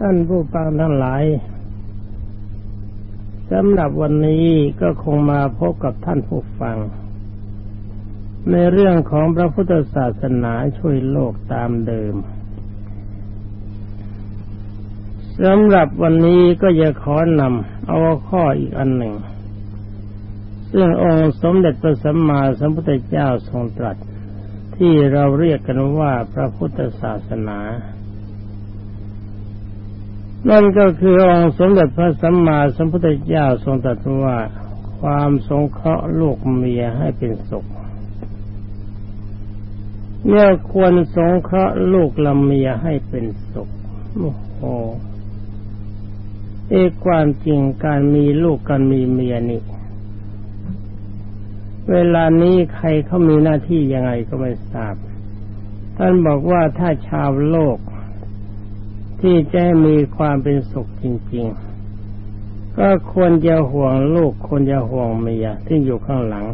ท่านผู้ฟังทั้งหลายสำหรับวันนี้ก็คงมาพบกับท่านผู้ฟัง ในเรื่องของพระพุทธศาสนาช่วยโลกตามเดิมสำหรับวันนี้ก็จะขอนำเอาข้ออีกอันหนึ่ง ซึ่งองค์สมเด็จพระสัมมาสัมพุทธเจ้าทรงตรัส ที่เราเรียกกันว่าพระพุทธศาสนา นั่นก็คือองค์สมเด็จพระสัมมาสัมพุทธเจ้าทรงตรัสว่าความสงเคราะห์ลูกเมียให้เป็นสุขเนี่ยควรสงเคราะห์ลูกลำเมียให้เป็นสุขโอ้โหเอความจริงการมีลูกการมีเมียนี่เวลานี้ใครเขามีหน้าที่ยังไงก็ไม่ทราบ ท่านบอกว่าถ้าชาวโลก ที่จะมีความเป็นสุขจริง ๆ ก็ควรจะห่วงลูกควรจะห่วงเมียที่อยู่ข้างหลัง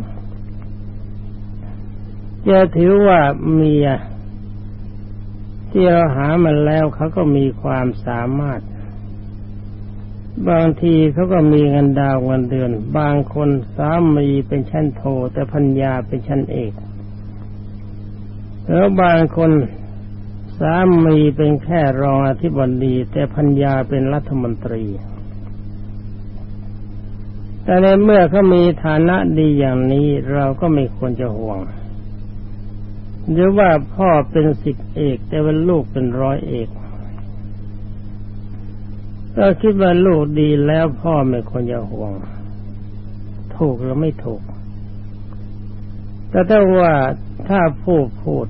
จะถือว่าเมียที่เราหามาแล้วเขาก็มีความสามารถ บางทีเขาก็มีเงินดาวเงินเดือน บางคนสามีเป็นชั้นโทแต่พัญญาเป็นชั้นเอกแล้วบางคน สามีเป็นแค่รองอธิบดี แต่พัญญาเป็นรัฐมนตรี แต่ในเมื่อเขามีฐานะดีอย่างนี้เราก็ไม่ควรจะห่วง หรือว่าพ่อเป็นสิบเอก แต่ว่าลูกเป็นร้อยเอกก็คิดว่าลูกดีแล้วพ่อไม่ควรจะห่วง ถูกหรือไม่ถูก แต่ถ้าว่าถ้าผู้พูด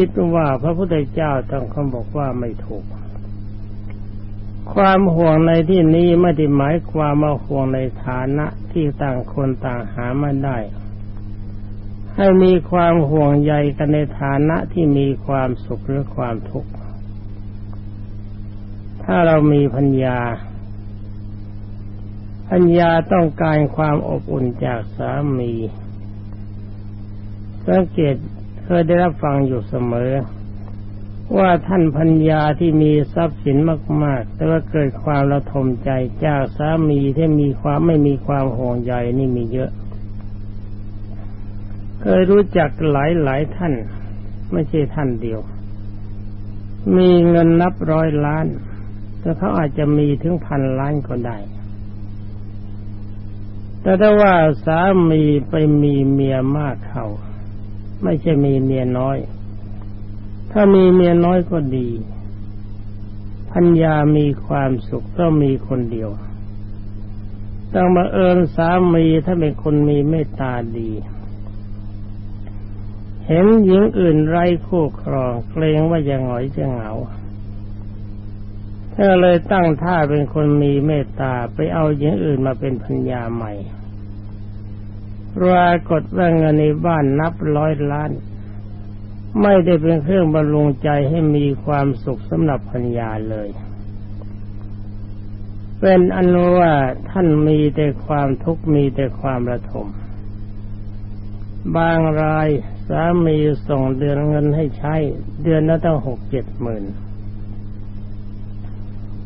คิดว่าพระพุทธเจ้าต้องคำบอกว่าไม่ถูก ความห่วงในที่นี้ไม่ได้หมายความมาห่วงในฐานะที่ต่างคนต่างหามาได้ ให้มีความห่วงใยกันในฐานะที่มีความสุขหรือความทุกข์ ถ้าเรามีพัญญาพัญญาต้องการความอบอุ่นจากสามีสังเกต เคยได้รับฟังอยู่เสมอ ว่าท่านพัญญาที่มีทรัพย์สินมาก ๆ แต่ว่าเกิดความระทมใจจากสามีที่มีความไม่มีความห่วงใยนี่มีเยอะ เคยรู้จักหลายหลายท่าน ไม่ใช่ท่านเดียว มีเงินนับร้อยล้าน แต่เขาอาจจะมีถึงพันล้านก็ได้แต่ถ้าว่าสามีไปมีเมียมากเขา ไม่ใช่มีเมียน้อย ถ้ามีเมียน้อยก็ดีพัญญามีความสุขก็มีคนเดียวต้องมาเอิญสามีถ้าเป็นคนมีเมตตาดี เห็นหญิงอื่นไร้คู่ครองเกรงว่าจะหงอยจะเหงาถ้าเลยตั้งท่าเป็นคนมีเมตตาไปเอาหญิงอื่นมาเป็นพัญญาใหม่ ปรากฏว่าเงินในบ้านนับร้อยล้าน ไม่ได้เป็นเครื่องบรรลุงใจให้มีความสุขสำหรับพัญญาเลย เป็นอนุว่าท่านมีแต่ความทุกข์มีแต่ความระทม บางรายสามีส่งเดือนเงินให้ใช้ เดือนละตั้งหกเจ็ดหมื่น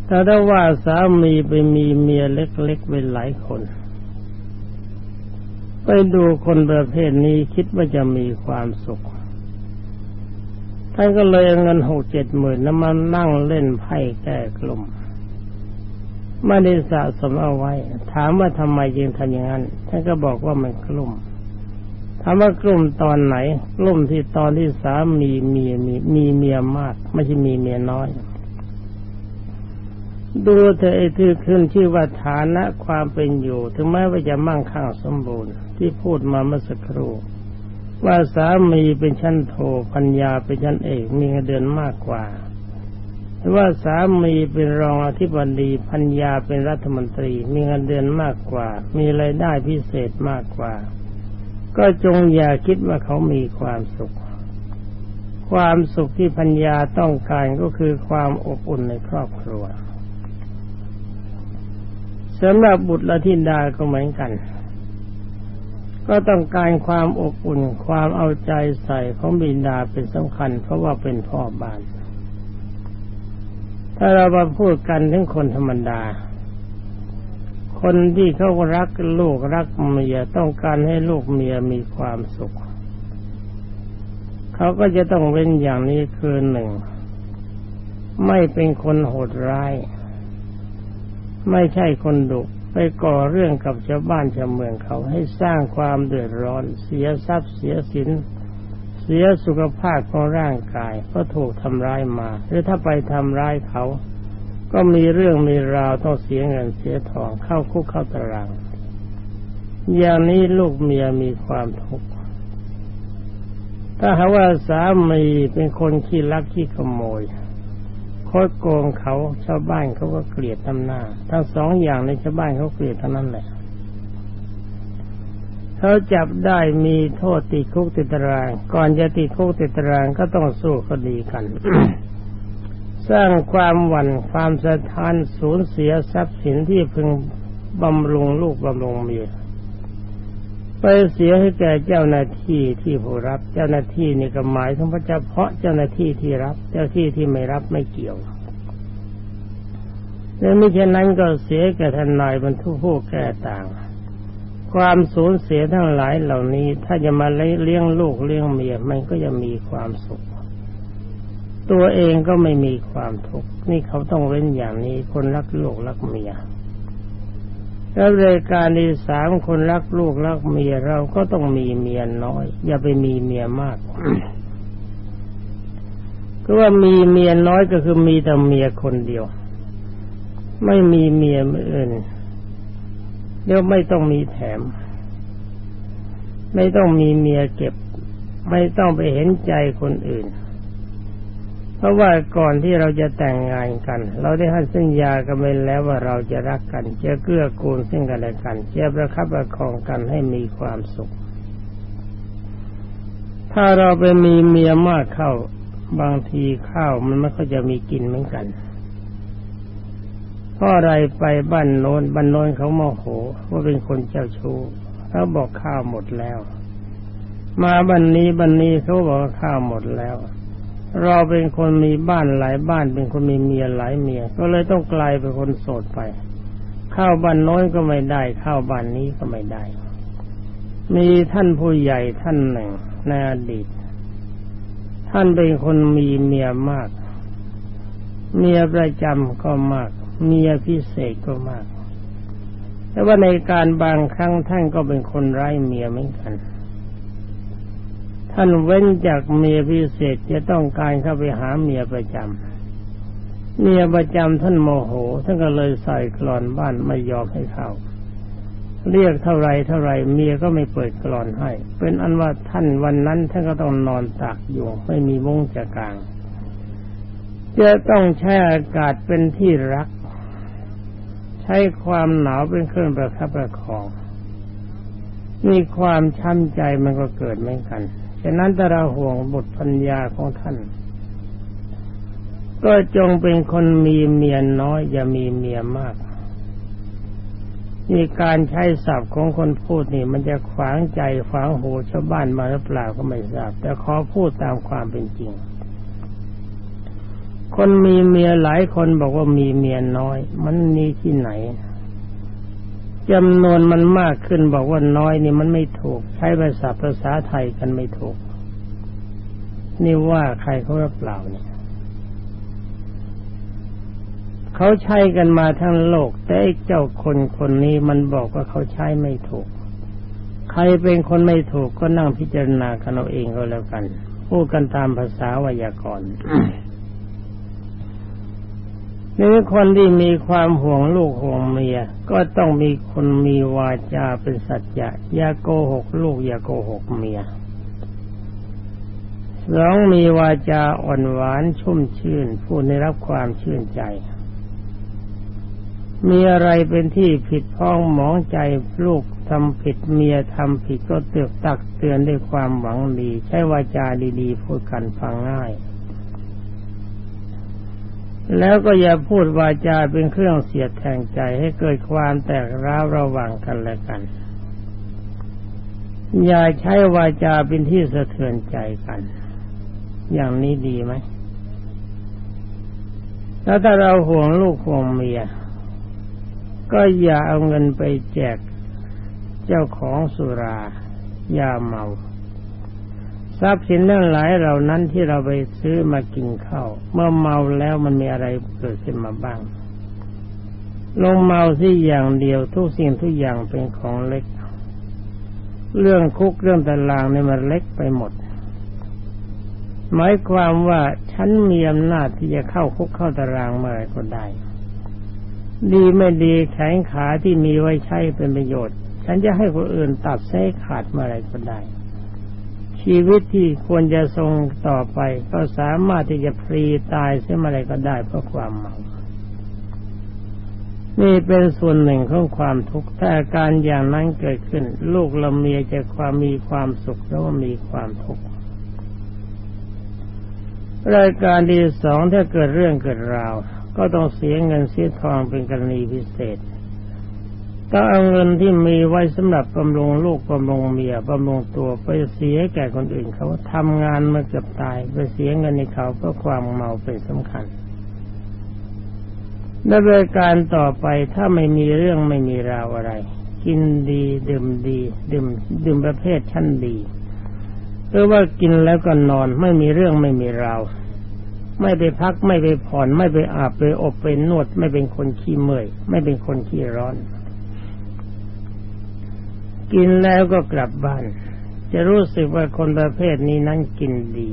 แต่ถ้าว่าสามีไปมีเมียเล็กๆเป็นหลายคน ไปดูคนประเภทนี้คิดว่าจะมีความสุข ท่านก็เลยเงินหกเจ็ดหมื่นแล้วมานั่งเล่นไพ่แก้กลุ่มไม่ได้สะสมเอาไว้ ถามว่าทำไมจึงทำอย่างนั้น ท่านก็บอกว่ามันกลุ่ม ถามว่ากลุ่มตอนไหน กลุ่มที่ตอนที่สามีมีมีมีเมียมาก ไม่ใช่มีเมียน้อย ดูเธอไอ้ที่ขึ้นชื่อว่าฐานะความเป็นอยู่ ถึงแม้ว่าจะมั่งคั่งสมบูรณ์ที่พูดมาเมื่อสักครู่ว่าสามีเป็นชั้นโทพัญญาเป็นชั้นเอกมีเงินเดือนมากกว่าว่าสามีเป็นรองอธิบดีพัญญาเป็นรัฐมนตรี มีเงินเดือนมากกว่า มีรายได้พิเศษมากกว่า ก็จงอย่าคิดว่าเขามีความสุข ความสุขที่พัญญาต้องการก็คือความอบอุ่นในครอบครัว สำหรับบุตรละธิดาก็เหมือนกัน ก็ต้องการความอบอุ่นความเอาใจใส่ของบิดาเป็นสำคัญ เพราะว่าเป็นพ่อบ้านถ้ถ้าเรามาพูดกันถึงคนธรรมดา คนที่เขารักลูกรักเมียต้องการให้ลูกเมียมีความสุข เขาก็จะต้องเว้นอย่างนี้คือหนึ่ง ไม่เป็นคนโหดร้าย ไม่ใช่คนดุไปก่อเรื่องกับชาวบ้านชาวเมืองเขาให้สร้างความเดือดร้อน เสียทรัพย์เสียสินเสียสุขภาพของร่างกายเพราะถูกทำร้ายมา หรือถ้าไปทำร้ายเขา ก็มีเรื่องมีราวต้องเสียเงินเสียทองเข้าคุกเข้าตาราง อย่างนี้ลูกเมียมีความทุกข์ถ้าหาว่าสามีเป็นคนขี้ลักขี้ขโมย คดโกงเขาชาวบ้านเขาก็เกลียดทำหน้า ทั้งสองอย่างในชาวบ้านเขาเกลียดทั้งนั้นแหละเขาจับได้มีโทษติดคุกติดตาราง ก่อนจะติดคุกติดตารางก็ต้องสู้คดีกัน สร้างความหวั่นความสะท้านสูญเสียทรัพย์สินที่พึงบำรุงลูกบำรุงเมีย ไปเสียให้แก่เจ้าหน้าที่ที่ผู้รับ เจ้าหน้าที่นี่ก็หมายถึงพระเจ้าเพาะเจ้าหน้าที่ที่รับ เจ้าที่ที่ไม่รับไม่เกี่ยวและไม่เช่นนั้นก็เสียแก่ทนายบรรทุกผู้แก่ต่าง ความสูญเสียทั้งหลายเหล่านี้ ถ้าจะมาเลี้ยงลูกเลี้ยงเมียมันก็จะมีความสุข ตัวเองก็ไม่มีความทุกข์นี่เขาต้องเว้นอย่างนี้คนรักลูกรักเมีย แล้วรายการที่สามคนรักลูกรักเมียเราก็ต้องมีเมียน้อย อย่าไปมีเมียมากก็ว่ามีเมียน้อยก็คือมีแต่เมียคนเดียว ไม่มีเมียอื่นเดี๋ยวไม่ต้องมีแถม ไม่ต้องมีเมียเก็บ ไม่ต้องไปเห็นใจคนอื่น เพราะว่าก่อนที่เราจะแต่งงานกัน เราได้ให้สัญญากันไปแล้วว่าเราจะรักกันจะเกื้อกูลซึ่งกันและกันจะประคับประคองกันให้มีความสุข ถ้าเราไปมีเมียมากเข้าบางทีข้าวมันไม่ค่อยจะมีกินเหมือนกันพราะอะไรไปบ้านโน้นบ้านโน้นเขาโมโหว่าเป็นคนเจ้าชู้เขาบอกข้าวหมดแล้ว มาบ้านนี้บ้านนี้เขาบอกข้าวหมดแล้ว เราเป็นคนมีบ้านหลายบ้านเป็นคนมีเมียหลายเมีย ก็เลยต้องกลายเป็นคนโสดไป เข้าบ้านน้อยก็ไม่ได้ เข้าบ้านนี้ก็ไม่ได้ มีท่านผู้ใหญ่ท่านหนึ่งในอดีต ท่านเป็นคนมีเมียมาก เมียประจำก็มาก เมียพิเศษก็มาก แต่ว่าในการบางครั้งท่านก็เป็นคนไร้เมียเหมือนกัน ท่านเว้นจากเมียพิเศษจะต้องการเข้าไปหาเมียประจำเมียประจำท่านโมโหท่านก็เลยใส่กรอนบ้านไม่ยอมให้เข้าเรียกเท่าไรเท่าไรเมียก็ไม่เปิดกรอนให้ เป็นอันว่าท่านวันนั้นท่านก็ต้องนอนตากอยู่ไม่มีมุ้งจะกลางจะต้องใช้อากาศเป็นที่รัก ใช้ความหนาวเป็นเครื่องประคับประคอง มีความช้ำใจมันก็เกิดเหมือนกัน ฉะนั้นถ้าเราห่วงบุตรพัญญาของท่าน ก็จงเป็นคนมีเมียน้อย อย่ามีเมียมากมีการใช้ศัพท์ของคนพูดนี่ มันจะขวางใจขวางหูชาวบ้านมาหรือเปล่าก็ไม่ทราบ แต่ขอพูดตามความเป็นจริง คนมีเมียหลายคนบอกว่ามีเมียน้อย มันมีที่ไหน จำนวนมันมากขึ้นบอกว่าน้อยนี่มันไม่ถูก ใช้ภาษาภาษาไทยกันไม่ถูก นี่ว่าใครเขารับเปล่าเนี่ยเขาใช้กันมาทั้งโลก แต่เจ้าคนคนนี้มันบอกว่าเขาใช้ไม่ถูก ใครเป็นคนไม่ถูกก็นั่งพิจารณากันเอาเองก็แล้วกัน พูดกันตามภาษาวยากรณ์ นี่คนที่มีความห่วงลูกห่วงเมีย ก็ต้องมีคนมีวาจาเป็นสัจจะอย่าโกหกลูกอย่าโกหกเมียสองมีวาจาอ่อนหวานชุ่มชื่นผู้ได้รับความชื่นใจ มีอะไรเป็นที่ผิดพ้องหมองใจลูกทำผิดเมียทำผิดก็เตือกตักเตือนด้วยความหวังดี ใช้วาจาดีๆพูดกันฟังง่าย แล้วก็อย่าพูดวาจาเป็นเครื่องเสียดแทงใจให้เกิดความแตกร้าวระหว่างกันและกัน อย่าใช้วาจาเป็นที่สะเทือนใจกัน อย่างนี้ดีไหมแล้วถ้าเราห่วงลูกห่วงเมีย ก็อย่าเอาเงินไปแจกเจ้าของสุราอย่าเมา ทรัพย์สินทั้งหลายเหล่านั้นที่เราไปซื้อมากินข้าวเมื่อเมาแล้วมันมีอะไรเกิดขึ้นมาบ้าง ลงเมาที่อย่างเดียวทุกสิ่งทุกอย่างเป็นของเล็ก เรื่องคุกเรื่องตารางเนี่ยมันเล็กไปหมด หมายความว่าฉันมีอำนาจที่จะเข้าคุกเข้าตารางเมื่อไรก็ได้ ดีไม่ดีแขนขาที่มีไว้ใช้เป็นประโยชน์ ฉันจะให้คนอื่นตัดเส้ขาดเมื่อไรก็ได้ ชีวิตที่ควรจะทรงต่อไป ก็สามารถที่จะพรีตายเสียอะไรก็ได้เพราะความเมานี่เป็นส่วนหนึ่งของความทุกข์ถ้าอาการอย่างนั้นเกิดขึ้น ลูกเราเมียจะความมีความสุขแล้วมีความทุกข์รายการที่สองถ้าเกิดเรื่องเกิดราว ก็ต้องเสียเงินเสียทองเป็นกรณีพิเศษ ก็เอาเงินที่มีไว้สำหรับบำรุงลูกบำรุงเมียบำรุงตัวไปเสียแก่คนอื่นเขาทำงานมาเกือบตาย ไปเสียเงินในเขาเพราะความเมาเป็นสำคัญในบริการต่อไปถ้าไม่มีเรื่องไม่มีราวอะไร กินดีดื่มดี ดื่มดื่มประเภทชั้นดีหรือว่ากินแล้วก็นอนไม่มีเรื่องไม่มีราวไม่ไปพักไม่ไปผ่อน ไม่ไปอาบไปอบไปนวด ไม่เป็นคนขี้เมื่อย ไม่เป็นคนขี้ร้อน กินแล้วก็กลับบ้าน จะรู้สึกว่าคนประเภทนี้นั้นกินดี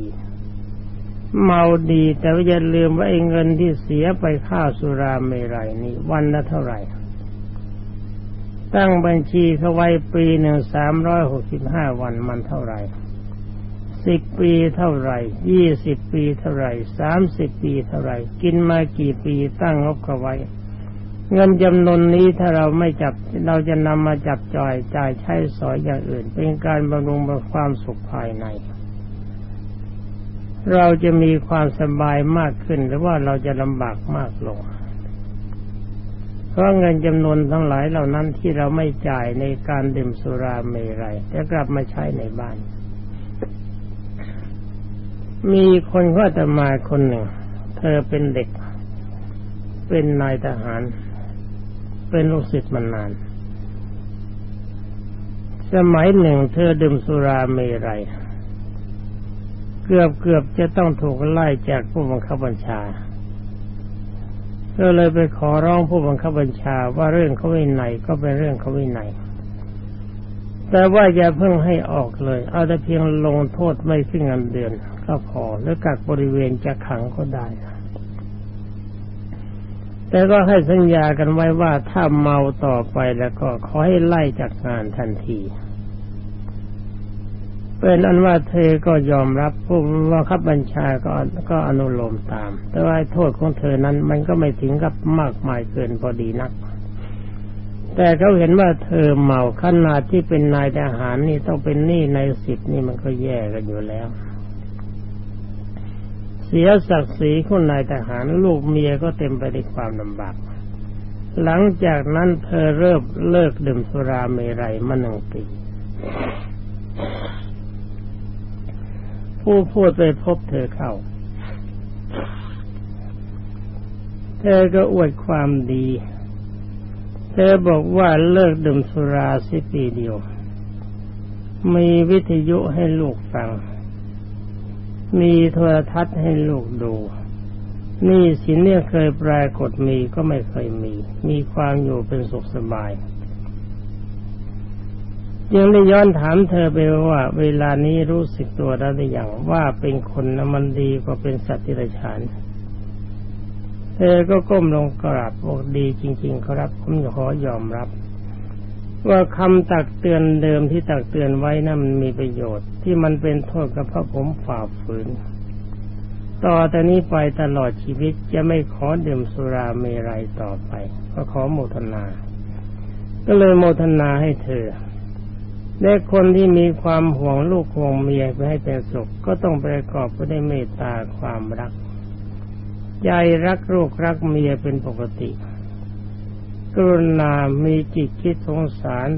เมาดีแต่ว่าอย่าลืมว่าไอ้เงินที่เสียไปค่าสุราเมรัยนี่วันละเท่าไหร่ ตั้งบัญชีเขาไว้ปีหนึ่งสามร้อยหกสิบห้าวันมันเท่าไหร่สิบปีเท่าไหร่ยี่สิบปีเท่าไหร่สามสิบปีเท่าไหร่กินมากี่ปีตั้งงบเขาไว้ เงินจำนวนนี้ถ้าเราไม่จับเราจะนำมาจับจ่อยจ่ายใช้สอยอย่างอื่น เป็นการบำรุงความสุขภายใน เราจะมีความสบายมากขึ้น หรือว่าเราจะลำบากมากลง เพราะเงินจำนวนทั้งหลายเหล่านั้นที่เราไม่จ่ายในการดื่มสุราเมรัยจะกลับมาใช้ในบ้าน มีคนก็จะมาคนหนึ่ง เธอเป็นเด็กเป็นนายทหาร เป็นลูกศิษย์มานาน สมัยหนึ่งเธอดื่มสุราเมรัยเกือบเกือบจะต้องถูกไล่จากผู้บังคับบัญชาก็เลยไปขอร้องผู้บังคับบัญชาว่าเรื่องเขาวินัยก็เป็นเรื่องเขาวินัยแต่ว่าอย่าเพิ่งให้ออกเลย เอาแต่เพียงลงโทษไม่ขึ้นเงินเดือน ก็พอแล้วกักบริเวณจะขังก็ได้ แต่ก็ให้สัญญากันไว้ว่าถ้าเมาต่อไปแล้วก็ขอให้ไล่จากงานทันทีเป็นอันว่าเธอก็ยอมรับผู้ว่าขับบัญชาก็ก็อนุโลมตาม แต่ว่าโทษของเธอนั้นมันก็ไม่ถึงกับมากมายเกินพอดีนัก แต่เขาเห็นว่าเธอเมาขนาดที่เป็นนายทหารนี่ต้องเป็นหนี้ในสิบนี่มันก็แย่กันอยู่แล้ว เสียศักดิ์ศรีของนายทหารลูกเมียก็เต็มไปด้วยความลำบาก หลังจากนั้นเธอเริ่มเลิกดื่มสุราเมรัยมาหนึ่งปีผู้พูดไปพบเธอเข้า เธอก็อวดความดี เธอบอกว่าเลิกดื่มสุราสิปีเดียว มีวิทยุให้ลูกฟัง มีโทรทัศน์ให้ลูกดูนี่สินเนี่ยเคยปรากฏมีก็ไม่เคยมี มีความอยู่เป็นสุขสบายยังได้ย้อนถามเธอไปว่า เวลานี้รู้สึกตัวแล้หรือยังว่าเป็นคนนมันดีกว่าเป็นสัตว์ที่ไรฉานเธอก็ก้มลงกราบบอกดีจริง ๆ ครับผมขอยอมรับ ว่าคำตักเตือนเดิมที่ตักเตือนไว้นะั้นมันมีประโยชน์ ที่มันเป็นโทษกับพระผมฝ่าฝืน ต่อแต่นี้ไปตลอดชีวิตจะไม่ขอดื่มสุราเมรัยต่อไป ก็ขอโมทนา ก็เลยโมทนาให้เธอและคนที่มีความห่วงลูกห่วงเมียไปให้เป็นสุข ก็ต้องประกอบไปด้วยเมตตาความรัก ใจรักลูกรักเมียเป็นปกติ กรุณามีจิตคิดสงสาร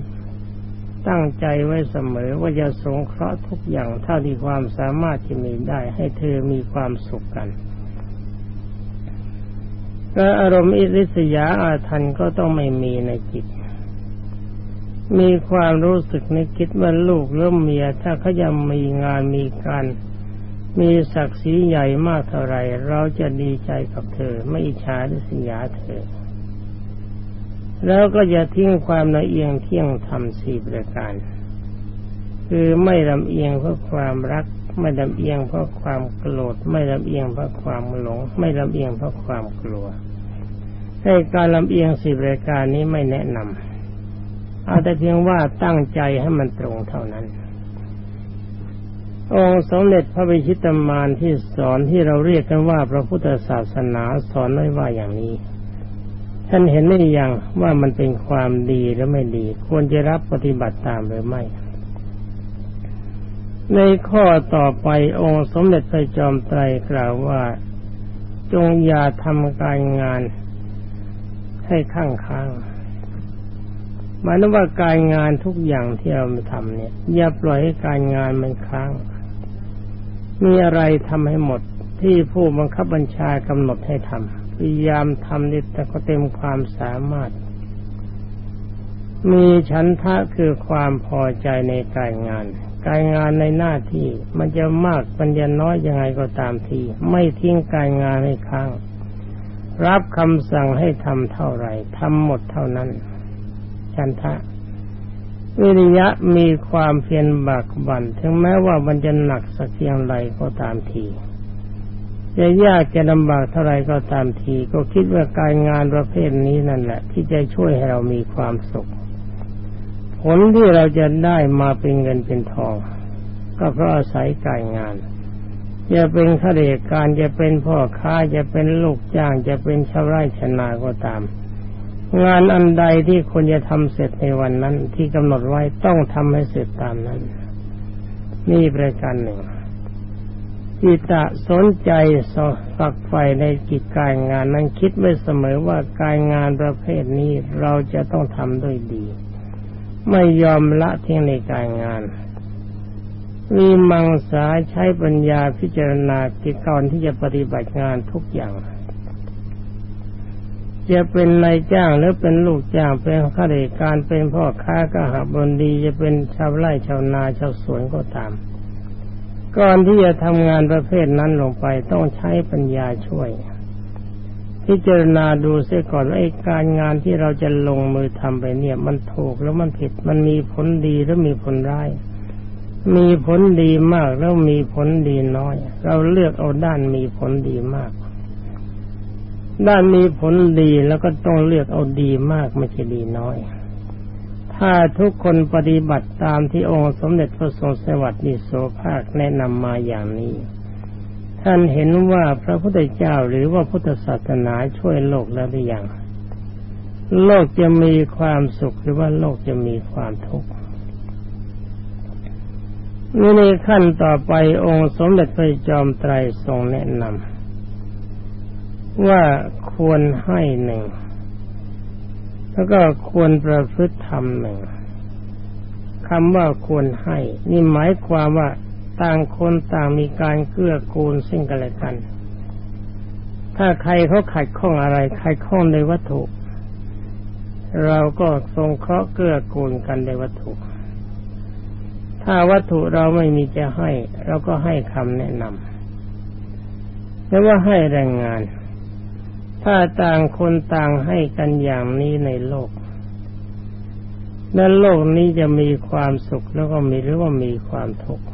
ตั้งใจไว้เสมอว่าจะสงเคราะห์ทุกอย่างเท่าที่ความสามารถจะมีได้ให้เธอมีความสุขกันและอารมณ์อิริษยาอาทันก็ต้องไม่มีในจิต มีความรู้สึกในคิดว่าลูกหรือเมีย ถ้าเขายังมีงานมีการ มีศักดิ์ศรีใหญ่มากเท่าไรเราจะดีใจกับเธอ ไม่อิจฉาริษยาเธอ แล้วก็อย่าทิ้งความละเอียงเที่ยงธรรมสี่ประการ คือไม่ลำเอียงเพราะความรัก ไม่ลำเอียงเพราะความโกรธ ไม่ลำเอียงเพราะความหลง ไม่ลำเอียงเพราะความกลัวให้การลำเอียงสิบรายการนี้ไม่แนะนำเอาแต่เพียงว่าตั้งใจให้มันตรงเท่านั้น องค์สมเด็จพระวิชิตมารที่สอนที่เราเรียกกันว่าพระพุทธศาสนาสอนไว้ว่าอย่างนี้ ท่านเห็นไม่ยังว่ามันเป็นความดีหรือไม่ดี ควรจะรับปฏิบัติตามหรือไม่ ในข้อต่อไปองค์สมเด็จพระจอมไตรกล่าวว่า จงอย่าทำการงานให้ข้างค้างหมายถึงว่าการงานทุกอย่างที่เราทำเนี่ย อย่าปล่อยให้การงานมันค้าง มีอะไรทำให้หมดที่ผู้บังคับบัญชากำหนดให้ทำ พยายามทำนิดแต่ก็เต็มความสามารถ มีฉันทะคือความพอใจในการงาน การงานในหน้าที่มันจะมากมันจะน้อยยังไงก็ตามที ไม่ทิ้งการงานให้ค้าง รับคำสั่งให้ทำเท่าไหร่ทำหมดเท่านั้นชันทะวิริยะมีความเพียรบากบัน่นถึงแม้ว่ามันจะหนักสักเพียงไรก็ตามที จะยากจะลำบากเท่าไรก็ตามที ก็คิดว่าการงานประเภทนี้นั่นแหละ ที่จะช่วยให้เรามีความสุข ผลที่เราจะได้มาเป็นเงินเป็นทอง ก็เพราะอาศัยการงานจะเป็นข้าราชการจะเป็นพ่อค้าจะเป็นลูกจ้างจะเป็นชาวไร่ชนาก็ตาม งานอันใดที่ควรจะทำเสร็จในวันนั้นที่กำหนดไว้ต้องทำให้เสร็จตามนั้น นี่ประการหนึ่ง จิตะสนใจสฝักใฝ่ในกิจการงานนั้นคิดไว้เสมอว่าการงานประเภทนี้เราจะต้องทำด้วยดี ไม่ยอมละทิ้งในการงานมีมังสาใช้ปัญญาพิจารณากิจก่อนที่จะปฏิบัติงานทุกอย่าง จะเป็นนายจ้างหรือเป็นลูกจ้างเป็นข้าราชการเป็นพ่อค้าก็หาบนดีจะเป็นชาวไร่ชาวนาชาวสวนก็ตาม ก่อนที่จะทำงานประเภทนั้นลงไปต้องใช้ปัญญาช่วย พิจารณาดูเสียก่อนว่าไอ้การงานที่เราจะลงมือทำไปเนี่ย มันถูกแล้วมันผิด มันมีผลดีแล้วมีผลร้ายมีผลดีมากแล้วมีผลดีน้อย เราเลือกเอาด้านมีผลดีมาก ด้านมีผลดีแล้วก็ต้องเลือกเอาดีมากไม่ใช่ดีน้อย ถ้าทุกคนปฏิบัติตามที่องค์สมเด็จพระทรงสวัสดิโสภาคแนะนำมาอย่างนี้ ท่านเห็นว่าพระพุทธเจ้าหรือว่าพุทธศาสนาช่วยโลกแล้วหรือยังโลกจะมีความสุขหรือว่าโลกจะมีความทุกข์นี่ในขั้นต่อไปองค์สมเด็จพระจอมไตรทรงแนะนำว่าควรให้หนึ่ง แล้วก็ควรประพฤติธรรมหนึ่งคำว่าควรให้ นี่หมายความว่าต่างคนต่างมีการเกื้อกูลซึ่งกันและกัน ถ้าใครเขาขัดข้องอะไร ใครข้องในวัตถุ เราก็ทรงเคราะห์เกื้อกูลกันในวัตถุ ถ้าวัตถุเราไม่มีจะให้ เราก็ให้คำแนะนำแล้วว่าให้แรงงาน ถ้าต่างคนต่างให้กันอย่างนี้ในโลก นั้นโลกนี้จะมีความสุขแล้วก็มีหรือว่ามีความทุกข์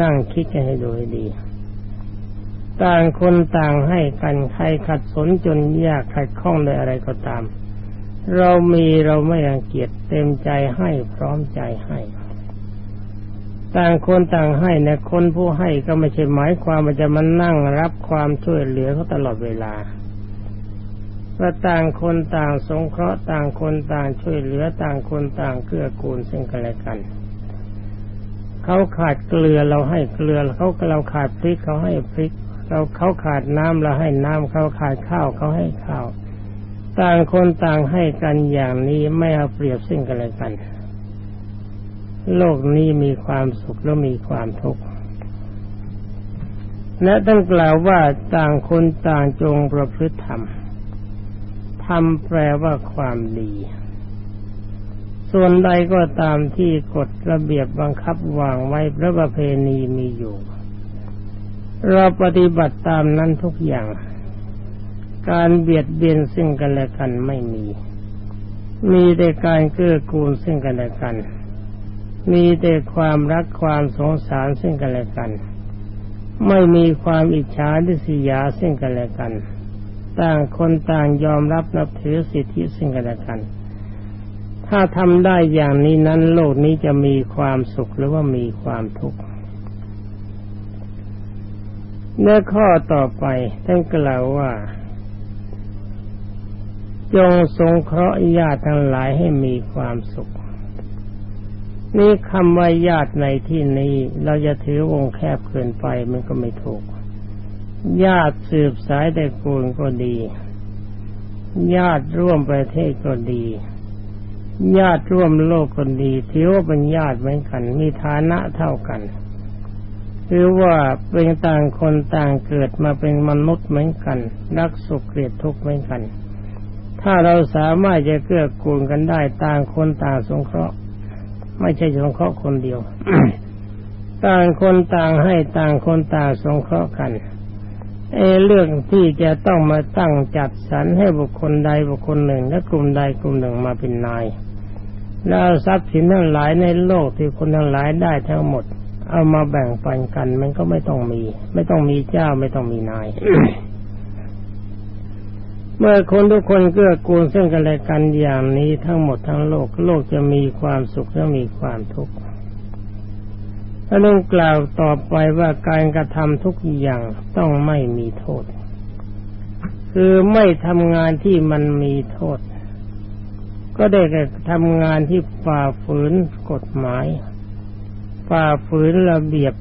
นั่งคิดกันให้ดูให้ดี ต่างคนต่างให้กันใครขัดสนจนยากขัดข้องในอะไรก็ตาม เรามีเราไม่รังเกียจเต็มใจให้พร้อมใจให้ ต่างคนต่างให้นะคนผู้ให้ก็ไม่ใช่หมายความว่าจะมานั่งรับความช่วยเหลือเขาตลอดเวลาว่าต่างคนต่างสงเคราะห์ต่างคนต่างช่วยเหลือต่างคนต่างเกื้อกูลซึ่งกันและกันเขาขาดเกลือเราให้เกลือเขาเราขาดพริกเขาให้พริก เราเขาขาดน้ำเราให้น้ำเขาขาดข้าวเขาให้ข้าว ต่างคนต่างให้กันอย่างนี้ไม่เอาเปรียบซึ่งกันและกัน โลกนี้มีความสุขแล้วมีความทุกข์และต้องกล่าวว่าต่างคนต่างจงประพฤติธรรมธรรมแปลว่าความดี ส่วนใดก็ตามที่กฎระเบียบบังคับวางไว้พระประเพณีมีอยู่ เราปฏิบัติตามนั้นทุกอย่าง การเบียดเบียนซึ่งกันและกันไม่มี มีแต่การเกื้อกูลซึ่งกันและกัน มีแต่ความรักความสงสารซึ่งกันและกัน ไม่มีความอิจฉาดิษยาซึ่งกันและกัน ต่างคนต่างยอมรับนับถือสิทธิซึ่งกันและกัน ถ้าทำได้อย่างนี้นั้นโลกนี้จะมีความสุขหรือว่ามีความทุกข์เนื้อข้อต่อไปท่านกล่าวว่า จงสงเคราะห์ญาติทั้งหลายให้มีความสุข นี่คำว่าญาติในที่นี้ เราจะถือวงแคบเกินไปมันก็ไม่ถูก ญาติสืบสายแต่กูลก็ดี ญาติร่วมประเทศก็ดี ญาติร่วมโลกก็ดีถือว่าเป็นญาติเหมือนกัน มีฐานะเท่ากันคือว่าเป็นต่างคนต่างเกิดมาเป็นมนุษย์เหมือนกัน รักสุขเกลียดทุกข์เหมือนกัน ถ้าเราสามารถจะเกื้อกูลกันได้ต่างคนต่างสงเคราะห์ ไม่ใช่สงเคราะห์คนเดียว ต่างคนต่างให้ต่างคนต่างสงเคราะห์กันเอเรื่องที่จะต้องมาตั้งจัดสรรให้บุคคลใดบุคคลหนึ่ง และกลุ่มใดกลุ่มหนึ่งมาเป็นนาย แล้วทรัพย์สินทั้งหลายในโลกที่คนทั้งหลายได้ทั้งหมด เอามาแบ่งปันกัน มันก็ไม่ต้องมี ไม่ต้องมีเจ้าไม่ต้องมีนาย เมื่อคนทุกคนเกื้อกูลซึ่งกันและกันอย่างนี้ทั้งหมดทั้งโลกโลกจะมีความสุขและมีความทุกข์ถ้าเรื่องกล่าวต่อไปว่าการกระทำทุกอย่างต้องไม่มีโทษ คือไม่ทำงานที่มันมีโทษ ก็ได้แก่ทำงานที่ฝ่าฝืนกฎหมาย ฝ่าฝืนระเบียบ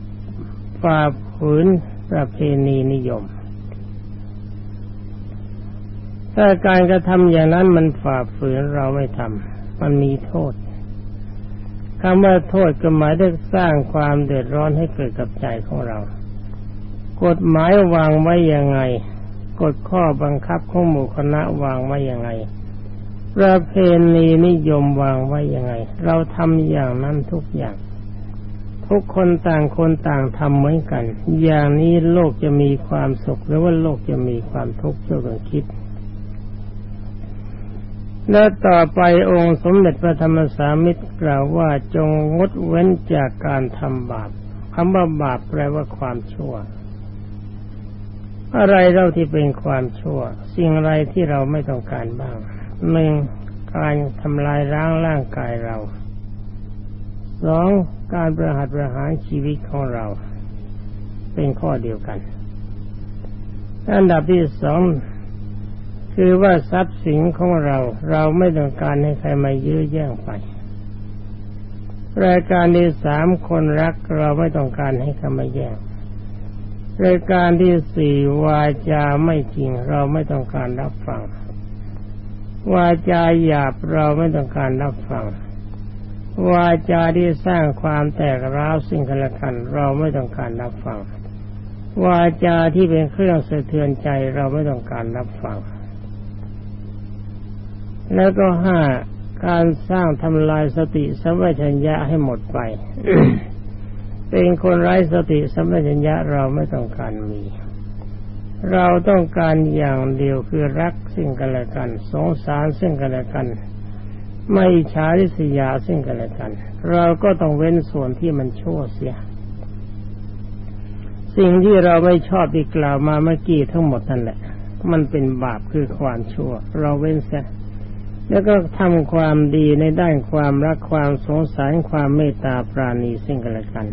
ฝ่าฝืนประเพณีนิยม ถ้าการกระทำอย่างนั้นมันฝ่าฝืนเราไม่ทำมันมีโทษคำว่าโทษก็หมายถึงสร้างความเดือดร้อนให้เกิดกับใจของเรา กฎหมายวางไว้ยังไง กฎข้อบังคับของหมู่คณะวางไว้ยังไง ประเพณีนิยมวางไว้ยังไง เราทำอย่างนั้นทุกอย่าง ทุกคนต่างคนต่างทำเหมือนกัน อย่างนี้โลกจะมีความสุขหรือว่าโลกจะมีความทุกข์เจ้ากันคิด และต่อไปองค์สมเด็จพระธรรมสามิตรกล่าวว่าจงงดเว้นจากการทำบาปคำว่าบาปแปลว่าความชั่ว อะไรเราที่เป็นความชั่ว สิ่งอะไรที่เราไม่ต้องการบ้างหนึ่งการทำลายร่างร่างกายเราสองการประหัตประหารชีวิตของเรา เป็นข้อเดียวกัน อันดับที่สอง คือว่าทรัพย์สินของเราเราไม่ต้องการให้ใครมายื้อแย่งไป รายการที่สามคนรักเราไม่ต้องการให้ใครมาแย่งรายการที่สี่วาจาไม่จริงเราไม่ต้องการรับฟัง วาจาหยาบเราไม่ต้องการรับฟัง วาจาที่สร้างความแตกร้าวสิ่งกันและกัน เราไม่ต้องการรับฟัง วาจาที่เป็นเครื่องสะเทือนใจเราไม่ต้องการรับฟัง แล้วก็ห้าการสร้างทำลายสติสัมปชัญญะให้หมดไป เป็นคนไร้สติสัมปชัญญะเราไม่ต้องการมี เราต้องการอย่างเดียวคือรักซึ่งกันและกัน สงสารซึ่งกันและกัน ไม่ฉาริษยาซึ่งกันและกัน เราก็ต้องเว้นส่วนที่มันชั่วเสีย สิ่งที่เราไม่ชอบที่กล่าวมาเมื่อกี้ทั้งหมดนั่นแหละ มันเป็นบาปคือความชั่ว เราเว้นเสีย แล้วก็ทำความดีในด้านความรักความสงสารความเมตตาปราณีซึ่งกันและกัน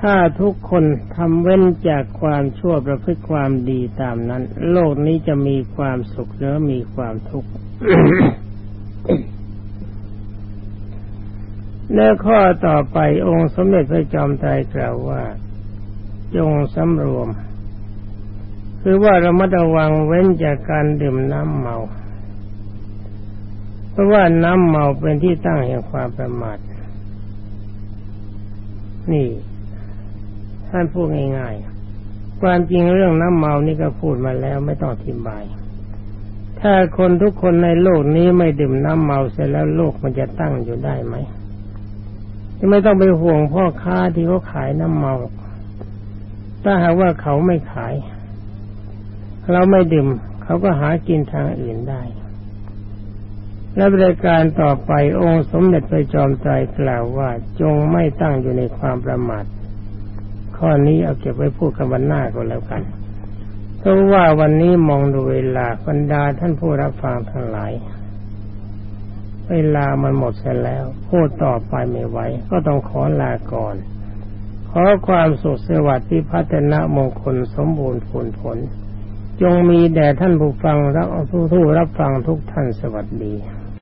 ถ้าทุกคนทำเว้นจากความชั่วประพฤติความดีตามนั้น โลกนี้จะมีความสุขหรือมีความทุกข์และข้อต่อไปองค์สมเด็จพระจอมไตรกล่าวว่า จงสำรวม คือว่าเรามัดระวังเว้นจากการดื่มน้ำเมา เพราะว่าน้ำเมาเป็นที่ตั้งแห่งความประมาทนี่ ท่านพูดง่ายๆ ความจริงเรื่องน้ำเมานี่ก็พูดมาแล้วไม่ต้องอธิบาย ถ้าคนทุกคนในโลกนี้ไม่ดื่มน้ำเมาเสร็จแล้วโลกมันจะตั้งอยู่ได้ไหมไม่ต้องไปห่วงพ่อค้าที่เขาขายน้ำเมา ถ้าหากว่าเขาไม่ขาย เราไม่ดื่ม เขาก็หากินทางอื่นได้ และบริการต่อไปองค์สมเด็จพระจอมไตรกล่าวว่าจงไม่ตั้งอยู่ในความประมาทข้อนี้เอาเก็บไว้พูดกันวันหน้าก็แล้วกันเพราะว่าวันนี้มองดูเวลาบรรดาท่านผู้รับฟังทั้งหลาย เวลามันหมดเสียแล้ว พูดต่อไปไม่ไหวก็ต้องขอลาก่อน ขอความสุขสวัสดิ์ที่พัฒนามงคลสมบูรณ์ผลผล จงมีแด่ท่านผู้ฟังและผู้รับฟังทุกท่านสวัสดี